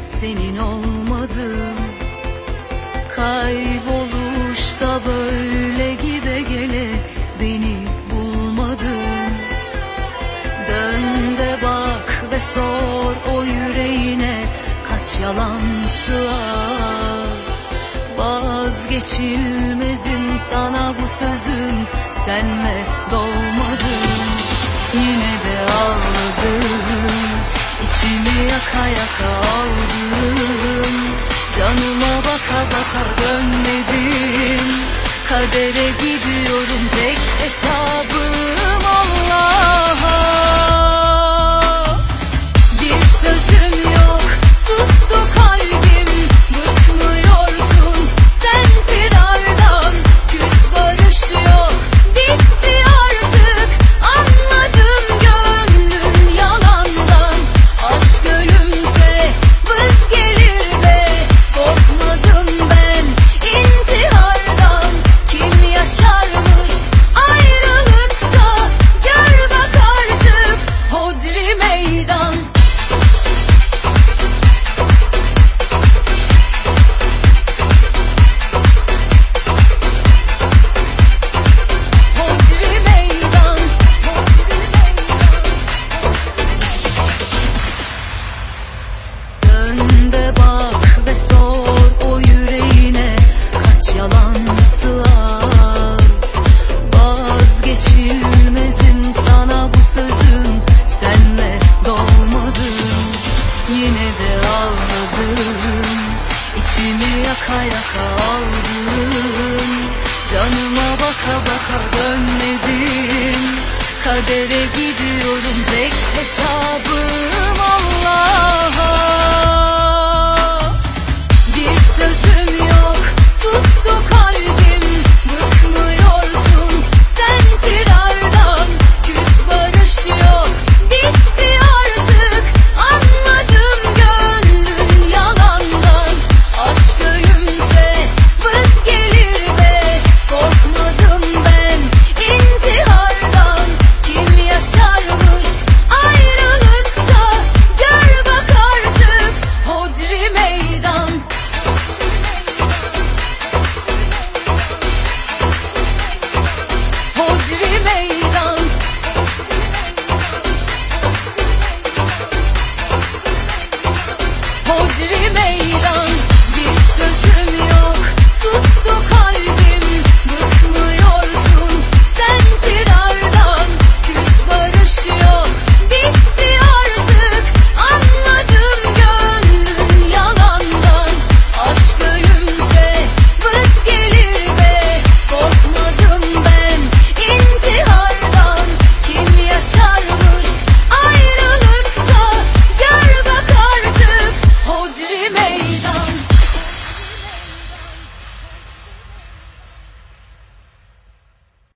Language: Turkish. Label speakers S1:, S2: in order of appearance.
S1: senin olmadım Kayboluşta böyle gide gele beni bulmadın. Dön de bak ve sor o yüreğine kaç yalan sığar. Vazgeçilmezim sana bu sözüm senle dolmadım Yine de ağladım içimi yaka yaka aldım. Canıma baka baka dönmedim. Kadere gidiyorum tek hesabım De bak ve sor o yüreğine kaç yalan Vazgeçilmezim sana bu sözüm senle dolmadım Yine de ağladım içimi yaka aldım. Canıma baka baka dönmedim. Kadere gidiyorum tek hesabım